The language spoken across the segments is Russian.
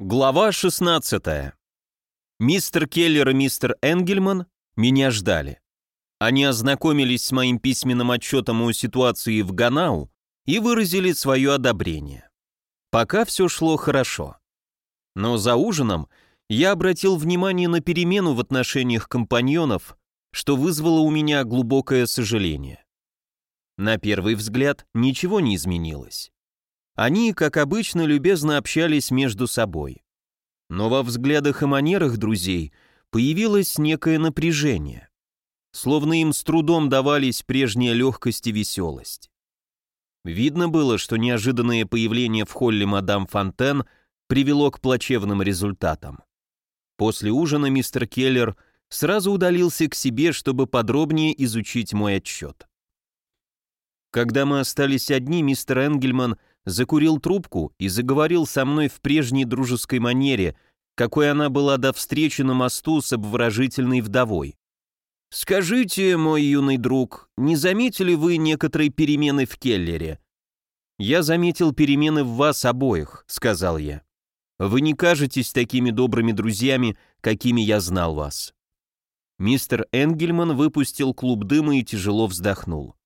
Глава 16. Мистер Келлер и мистер Энгельман меня ждали. Они ознакомились с моим письменным отчетом о ситуации в Ганау и выразили свое одобрение. Пока все шло хорошо. Но за ужином я обратил внимание на перемену в отношениях компаньонов, что вызвало у меня глубокое сожаление. На первый взгляд ничего не изменилось. Они, как обычно, любезно общались между собой. Но во взглядах и манерах друзей появилось некое напряжение. Словно им с трудом давались прежняя легкость и веселость. Видно было, что неожиданное появление в холле мадам Фонтен привело к плачевным результатам. После ужина мистер Келлер сразу удалился к себе, чтобы подробнее изучить мой отчет. Когда мы остались одни, мистер Энгельман закурил трубку и заговорил со мной в прежней дружеской манере, какой она была до встречи на мосту с обворожительной вдовой. «Скажите, мой юный друг, не заметили вы некоторые перемены в Келлере?» «Я заметил перемены в вас обоих», — сказал я. «Вы не кажетесь такими добрыми друзьями, какими я знал вас». Мистер Энгельман выпустил клуб дыма и тяжело вздохнул.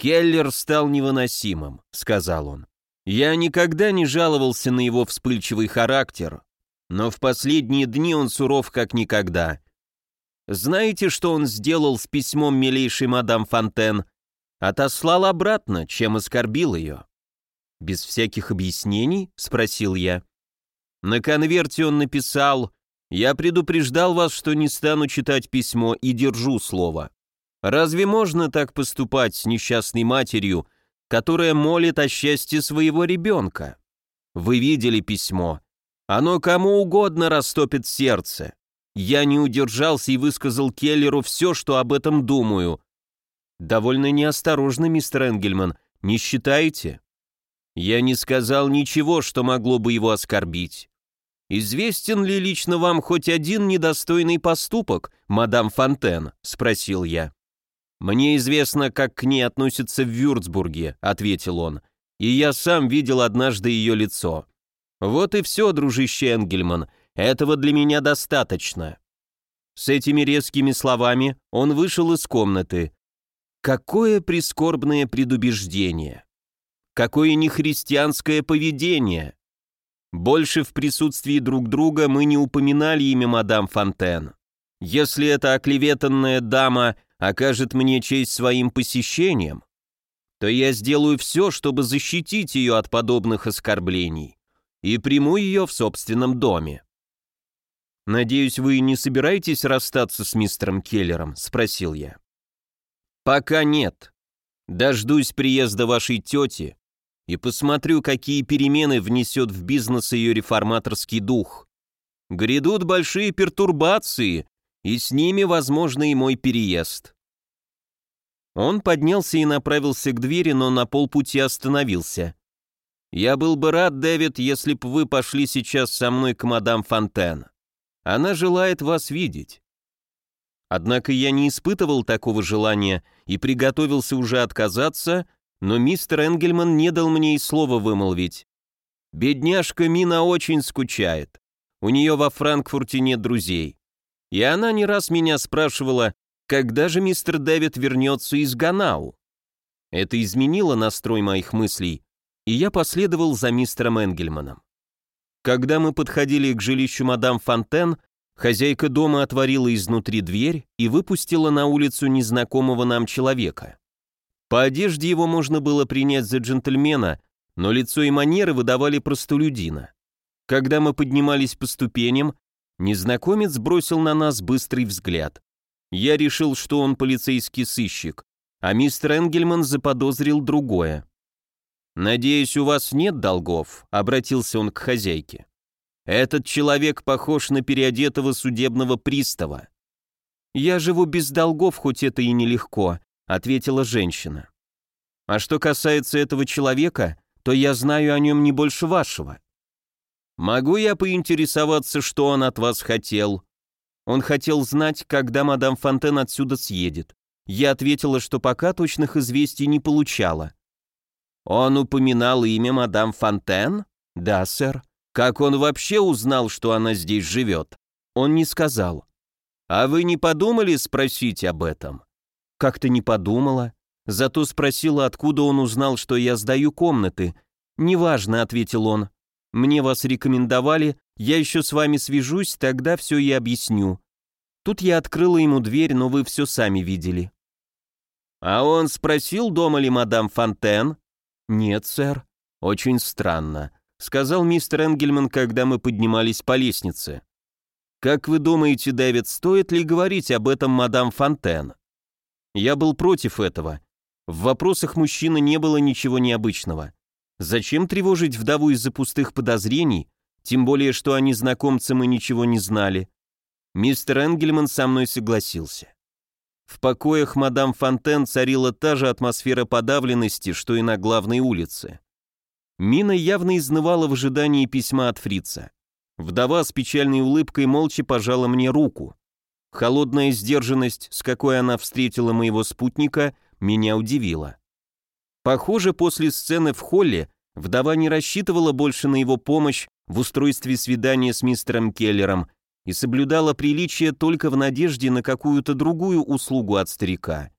«Келлер стал невыносимым», — сказал он. «Я никогда не жаловался на его вспыльчивый характер, но в последние дни он суров как никогда. Знаете, что он сделал с письмом милейшей мадам Фонтен? Отослал обратно, чем оскорбил ее». «Без всяких объяснений?» — спросил я. На конверте он написал «Я предупреждал вас, что не стану читать письмо и держу слово». Разве можно так поступать с несчастной матерью, которая молит о счастье своего ребенка? Вы видели письмо. Оно кому угодно растопит сердце. Я не удержался и высказал Келлеру все, что об этом думаю. Довольно неосторожно, мистер Энгельман, не считаете? Я не сказал ничего, что могло бы его оскорбить. «Известен ли лично вам хоть один недостойный поступок, мадам Фонтен?» — спросил я. «Мне известно, как к ней относятся в Вюрцбурге», — ответил он, «и я сам видел однажды ее лицо. Вот и все, дружище Энгельман, этого для меня достаточно». С этими резкими словами он вышел из комнаты. Какое прискорбное предубеждение! Какое нехристианское поведение! Больше в присутствии друг друга мы не упоминали имя мадам Фонтен. Если эта оклеветанная дама окажет мне честь своим посещением, то я сделаю все, чтобы защитить ее от подобных оскорблений и приму ее в собственном доме. «Надеюсь, вы не собираетесь расстаться с мистером Келлером?» — спросил я. «Пока нет. Дождусь приезда вашей тети и посмотрю, какие перемены внесет в бизнес ее реформаторский дух. Грядут большие пертурбации, и с ними, возможно, и мой переезд. Он поднялся и направился к двери, но на полпути остановился. «Я был бы рад, Дэвид, если бы вы пошли сейчас со мной к мадам Фонтен. Она желает вас видеть». Однако я не испытывал такого желания и приготовился уже отказаться, но мистер Энгельман не дал мне и слова вымолвить. «Бедняжка Мина очень скучает. У нее во Франкфурте нет друзей. И она не раз меня спрашивала, когда же мистер Дэвид вернется из Ганау. Это изменило настрой моих мыслей, и я последовал за мистером Энгельманом. Когда мы подходили к жилищу мадам Фонтен, хозяйка дома отворила изнутри дверь и выпустила на улицу незнакомого нам человека. По одежде его можно было принять за джентльмена, но лицо и манеры выдавали простолюдина. Когда мы поднимались по ступеням, Незнакомец бросил на нас быстрый взгляд. Я решил, что он полицейский сыщик, а мистер Энгельман заподозрил другое. «Надеюсь, у вас нет долгов?» — обратился он к хозяйке. «Этот человек похож на переодетого судебного пристава». «Я живу без долгов, хоть это и нелегко», — ответила женщина. «А что касается этого человека, то я знаю о нем не больше вашего. «Могу я поинтересоваться, что он от вас хотел?» Он хотел знать, когда мадам Фонтен отсюда съедет. Я ответила, что пока точных известий не получала. «Он упоминал имя мадам Фонтен?» «Да, сэр. Как он вообще узнал, что она здесь живет? Он не сказал. А вы не подумали спросить об этом? Как-то не подумала. Зато спросила, откуда он узнал, что я сдаю комнаты. «Неважно», — ответил он. «Мне вас рекомендовали, я еще с вами свяжусь, тогда все и объясню». Тут я открыла ему дверь, но вы все сами видели. «А он спросил, дома ли мадам Фонтен?» «Нет, сэр». «Очень странно», — сказал мистер Энгельман, когда мы поднимались по лестнице. «Как вы думаете, Дэвид, стоит ли говорить об этом мадам Фонтен?» Я был против этого. В вопросах мужчины не было ничего необычного. Зачем тревожить вдову из-за пустых подозрений, тем более, что они знакомцы мы ничего не знали? Мистер Энгельман со мной согласился. В покоях мадам Фонтен царила та же атмосфера подавленности, что и на главной улице. Мина явно изнывала в ожидании письма от фрица. Вдова с печальной улыбкой молча пожала мне руку. Холодная сдержанность, с какой она встретила моего спутника, меня удивила. Похоже, после сцены в холле вдова не рассчитывала больше на его помощь в устройстве свидания с мистером Келлером и соблюдала приличие только в надежде на какую-то другую услугу от старика.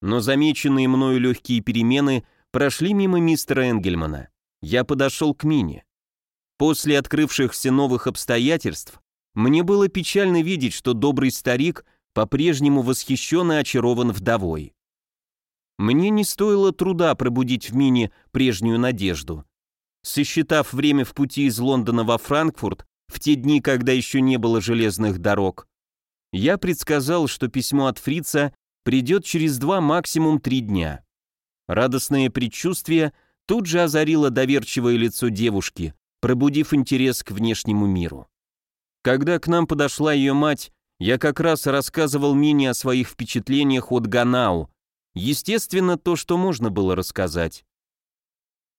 Но замеченные мною легкие перемены прошли мимо мистера Энгельмана. Я подошел к Мине. После открывшихся новых обстоятельств мне было печально видеть, что добрый старик по-прежнему восхищен и очарован вдовой. Мне не стоило труда пробудить в Мине прежнюю надежду. Сосчитав время в пути из Лондона во Франкфурт, в те дни, когда еще не было железных дорог, я предсказал, что письмо от фрица придет через два, максимум три дня. Радостное предчувствие тут же озарило доверчивое лицо девушки, пробудив интерес к внешнему миру. Когда к нам подошла ее мать, я как раз рассказывал Мине о своих впечатлениях от Ганау. Естественно, то, что можно было рассказать.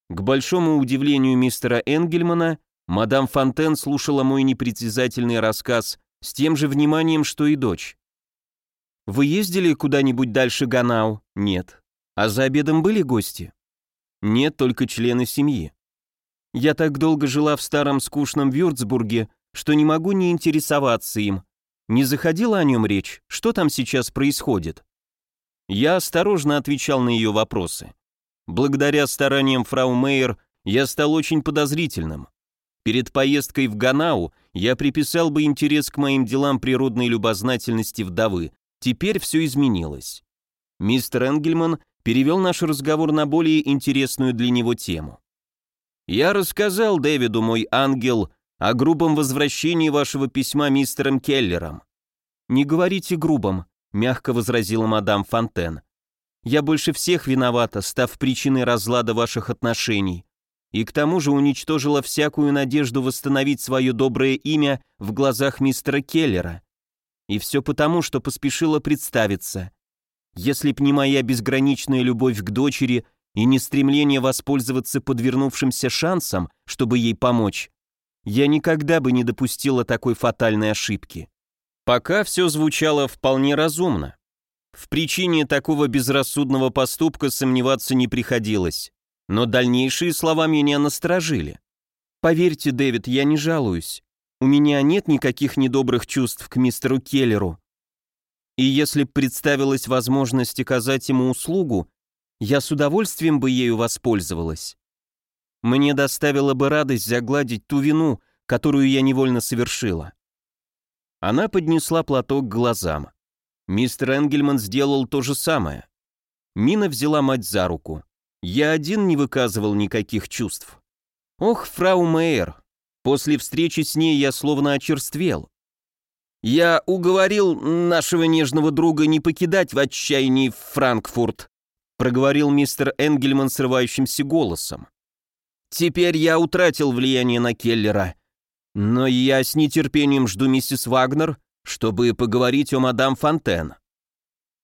К большому удивлению мистера Энгельмана, Мадам Фонтен слушала мой непритязательный рассказ с тем же вниманием, что и дочь. «Вы ездили куда-нибудь дальше Ганау?» «Нет». «А за обедом были гости?» «Нет, только члены семьи». «Я так долго жила в старом скучном Вюрцбурге, что не могу не интересоваться им. Не заходила о нем речь? Что там сейчас происходит?» Я осторожно отвечал на ее вопросы. Благодаря стараниям фрау Мейер я стал очень подозрительным. Перед поездкой в Ганау я приписал бы интерес к моим делам природной любознательности вдовы. Теперь все изменилось. Мистер Энгельман перевел наш разговор на более интересную для него тему. «Я рассказал Дэвиду, мой ангел, о грубом возвращении вашего письма мистером Келлером». «Не говорите грубом», — мягко возразила мадам Фонтен. «Я больше всех виновата, став причиной разлада ваших отношений и к тому же уничтожила всякую надежду восстановить свое доброе имя в глазах мистера Келлера. И все потому, что поспешила представиться. Если б не моя безграничная любовь к дочери и не стремление воспользоваться подвернувшимся шансом, чтобы ей помочь, я никогда бы не допустила такой фатальной ошибки. Пока все звучало вполне разумно. В причине такого безрассудного поступка сомневаться не приходилось. Но дальнейшие слова меня насторожили. «Поверьте, Дэвид, я не жалуюсь. У меня нет никаких недобрых чувств к мистеру Келлеру. И если б представилась возможность оказать ему услугу, я с удовольствием бы ею воспользовалась. Мне доставило бы радость загладить ту вину, которую я невольно совершила». Она поднесла платок к глазам. Мистер Энгельман сделал то же самое. Мина взяла мать за руку. Я один не выказывал никаких чувств. Ох, фрау Мейер, после встречи с ней я словно очерствел. Я уговорил нашего нежного друга не покидать в отчаянии Франкфурт, проговорил мистер Энгельман срывающимся голосом. Теперь я утратил влияние на Келлера, но я с нетерпением жду миссис Вагнер, чтобы поговорить о мадам Фонтен.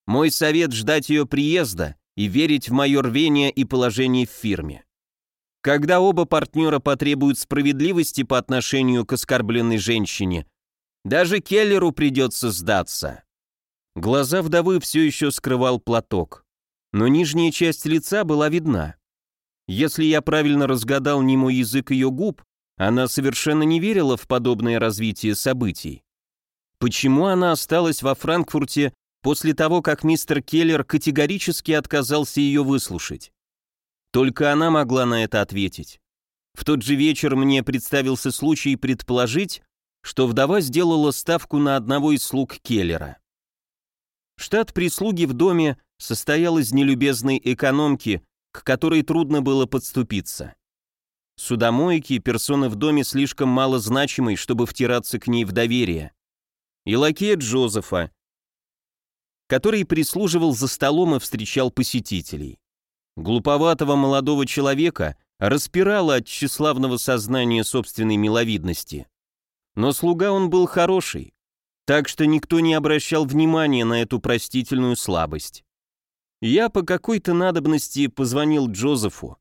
Мой совет ждать ее приезда и верить в мое рвение и положение в фирме. Когда оба партнера потребуют справедливости по отношению к оскорбленной женщине, даже Келлеру придется сдаться. Глаза вдовы все еще скрывал платок, но нижняя часть лица была видна. Если я правильно разгадал немой язык ее губ, Она совершенно не верила в подобное развитие событий. Почему она осталась во Франкфурте после того, как мистер Келлер категорически отказался ее выслушать? Только она могла на это ответить. В тот же вечер мне представился случай предположить, что вдова сделала ставку на одного из слуг Келлера. Штат прислуги в доме состоял из нелюбезной экономки, к которой трудно было подступиться. Судомойки, персоны в доме слишком мало значимой, чтобы втираться к ней в доверие. И лакея Джозефа, который прислуживал за столом и встречал посетителей. Глуповатого молодого человека распирало от тщеславного сознания собственной миловидности. Но слуга он был хороший, так что никто не обращал внимания на эту простительную слабость. Я по какой-то надобности позвонил Джозефу,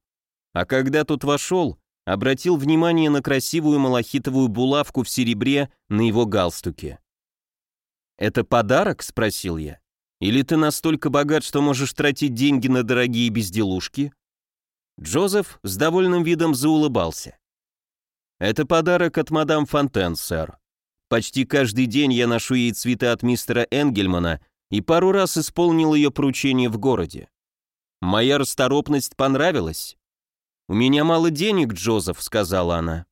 а когда тот вошел, обратил внимание на красивую малахитовую булавку в серебре на его галстуке. «Это подарок?» — спросил я. Или ты настолько богат, что можешь тратить деньги на дорогие безделушки?» Джозеф с довольным видом заулыбался. «Это подарок от мадам Фонтен, сэр. Почти каждый день я ношу ей цветы от мистера Энгельмана и пару раз исполнил ее поручение в городе. Моя расторопность понравилась. «У меня мало денег, Джозеф», — сказала она.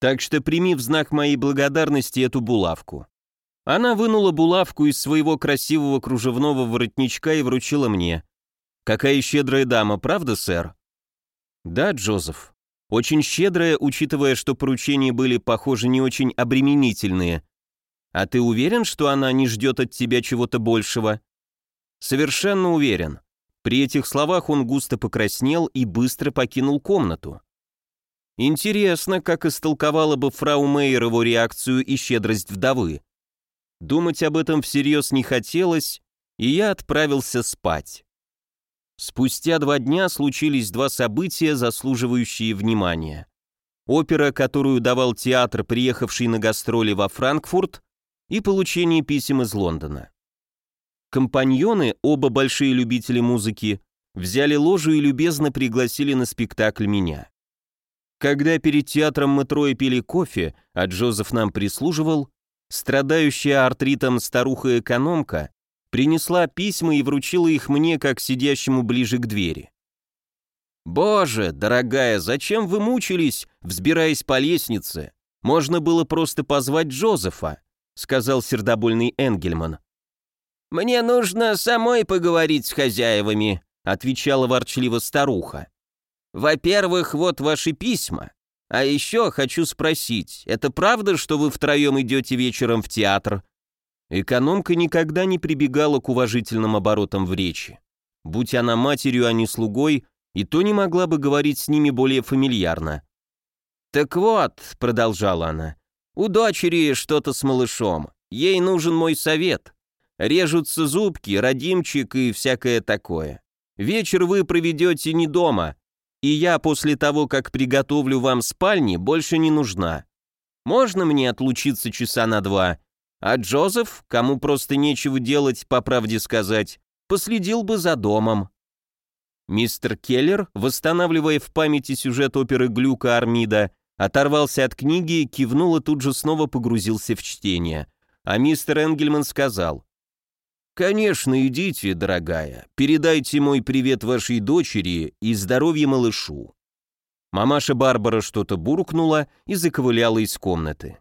«Так что прими в знак моей благодарности эту булавку. Она вынула булавку из своего красивого кружевного воротничка и вручила мне. «Какая щедрая дама, правда, сэр?» «Да, Джозеф. Очень щедрая, учитывая, что поручения были, похоже, не очень обременительные. А ты уверен, что она не ждет от тебя чего-то большего?» «Совершенно уверен». При этих словах он густо покраснел и быстро покинул комнату. Интересно, как истолковала бы фрау Мейер его реакцию и щедрость вдовы. Думать об этом всерьез не хотелось, и я отправился спать. Спустя два дня случились два события, заслуживающие внимания. Опера, которую давал театр, приехавший на гастроли во Франкфурт, и получение писем из Лондона. Компаньоны, оба большие любители музыки, взяли ложу и любезно пригласили на спектакль меня. Когда перед театром мы трое пили кофе, а Джозеф нам прислуживал, Страдающая артритом старуха-экономка принесла письма и вручила их мне, как сидящему ближе к двери. «Боже, дорогая, зачем вы мучились, взбираясь по лестнице? Можно было просто позвать Джозефа», сказал сердобольный Энгельман. «Мне нужно самой поговорить с хозяевами», отвечала ворчливо старуха. «Во-первых, вот ваши письма. А еще хочу спросить, это правда, что вы втроем идете вечером в театр?» Экономка никогда не прибегала к уважительным оборотам в речи. Будь она матерью, а не слугой, и то не могла бы говорить с ними более фамильярно. «Так вот», — продолжала она, — «у дочери что-то с малышом. Ей нужен мой совет. Режутся зубки, родимчик и всякое такое. Вечер вы проведете не дома, и я после того, как приготовлю вам спальни, больше не нужна. Можно мне отлучиться часа на два? А Джозеф, кому просто нечего делать, по правде сказать, последил бы за домом». Мистер Келлер, восстанавливая в памяти сюжет оперы Глюка Армида, оторвался от книги, кивнул и тут же снова погрузился в чтение. А мистер Энгельман сказал, «Конечно, идите, дорогая. Передайте мой привет вашей дочери и здоровье малышу». Мамаша Барбара что-то буркнула и заковыляла из комнаты.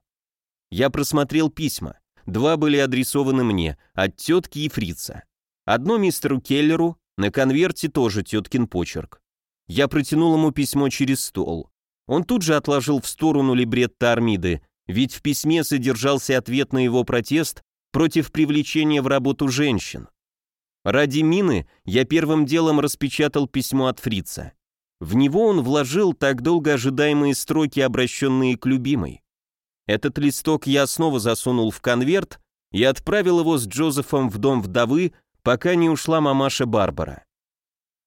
Я просмотрел письма. Два были адресованы мне, от тетки и фрица. Одно мистеру Келлеру, на конверте тоже теткин почерк. Я протянул ему письмо через стол. Он тут же отложил в сторону либретто Армиды, ведь в письме содержался ответ на его протест против привлечения в работу женщин. Ради Мины я первым делом распечатал письмо от фрица. В него он вложил так долго ожидаемые строки, обращенные к любимой. Этот листок я снова засунул в конверт и отправил его с Джозефом в дом вдовы, пока не ушла мамаша Барбара.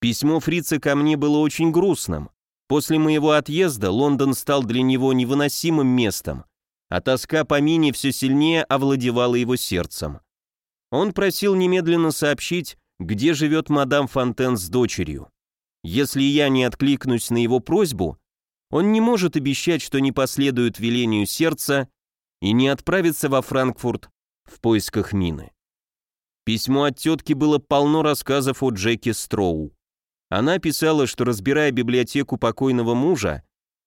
Письмо фрица ко мне было очень грустным. После моего отъезда Лондон стал для него невыносимым местом, а тоска по Мине все сильнее овладевала его сердцем. Он просил немедленно сообщить, где живет мадам Фонтен с дочерью. Если я не откликнусь на его просьбу, он не может обещать, что не последует велению сердца и не отправится во Франкфурт в поисках мины. Письмо от тетки было полно рассказов о Джеке Строу. Она писала, что, разбирая библиотеку покойного мужа,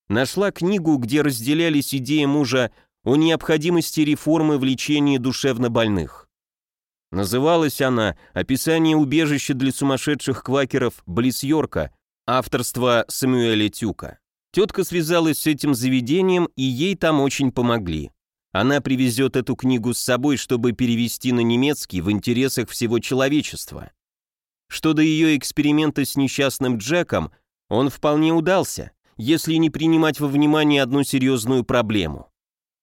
нашла книгу, где разделялись идеи мужа о необходимости реформы в лечении душевнобольных. Называлась она «Описание убежища для сумасшедших квакеров близ Йорка», авторства Самуэля Тюка. Тетка связалась с этим заведением, и ей там очень помогли. Она привезет эту книгу с собой, чтобы перевести на немецкий в интересах всего человечества. Что до ее эксперимента с несчастным Джеком, он вполне удался, если не принимать во внимание одну серьезную проблему.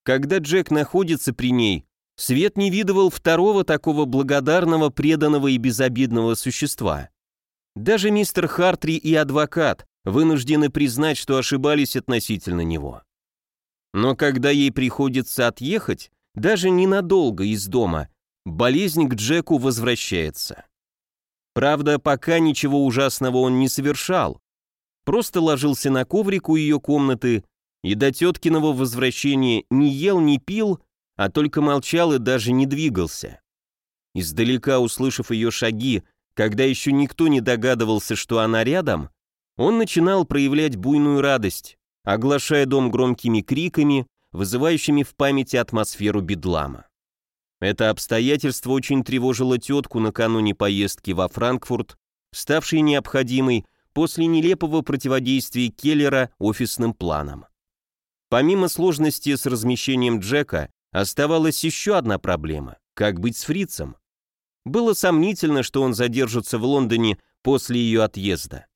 Когда Джек находится при ней, Свет не видывал второго такого благодарного, преданного и безобидного существа. Даже мистер Хартри и адвокат вынуждены признать, что ошибались относительно него. Но когда ей приходится отъехать, даже ненадолго из дома, болезнь к Джеку возвращается. Правда, пока ничего ужасного он не совершал, просто ложился на коврик у ее комнаты и до теткиного возвращения не ел, не пил, а только молчал и даже не двигался. Издалека услышав ее шаги, когда еще никто не догадывался, что она рядом, он начинал проявлять буйную радость, оглашая дом громкими криками, вызывающими в памяти атмосферу бедлама. Это обстоятельство очень тревожило тетку накануне поездки во Франкфурт, ставшей необходимой после нелепого противодействия Келлера офисным планам. Помимо сложности с размещением Джека, оставалась еще одна проблема – как быть с фрицем? Было сомнительно, что он задержится в Лондоне после ее отъезда.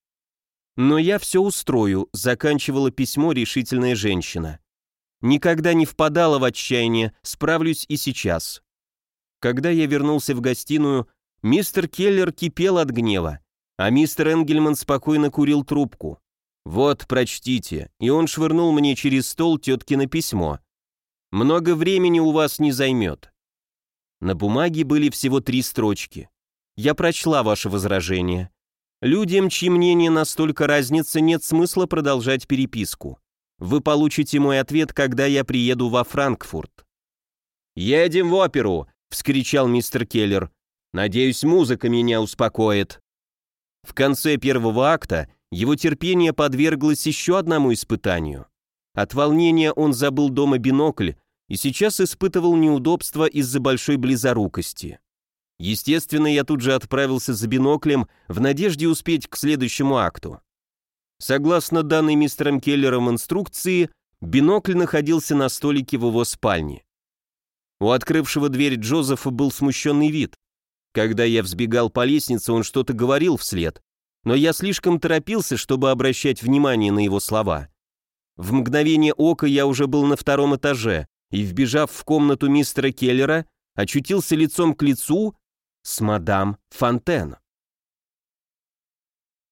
«Но я все устрою», — заканчивала письмо решительная женщина. «Никогда не впадала в отчаяние, справлюсь и сейчас». Когда я вернулся в гостиную, мистер Келлер кипел от гнева, а мистер Энгельман спокойно курил трубку. «Вот, прочтите», и он швырнул мне через стол теткино письмо. «Много времени у вас не займет». На бумаге были всего три строчки. Я прочла ваше возражение. Людям, чьи мнения настолько разнятся, нет смысла продолжать переписку. Вы получите мой ответ, когда я приеду во Франкфурт. «Едем в оперу!» — вскричал мистер Келлер. «Надеюсь, музыка меня успокоит». В конце первого акта его терпение подверглось еще одному испытанию. От волнения он забыл дома бинокль и сейчас испытывал неудобства из-за большой близорукости. Естественно, я тут же отправился за биноклем в надежде успеть к следующему акту. Согласно данной мистером Келлером инструкции, бинокль находился на столике в его спальне. У открывшего дверь Джозефа был смущенный вид. Когда я взбегал по лестнице, он что-то говорил вслед, но я слишком торопился, чтобы обращать внимание на его слова. В мгновение ока я уже был на втором этаже и, вбежав в комнату мистера Келлера, очутился лицом к лицу с мадам Фонтен.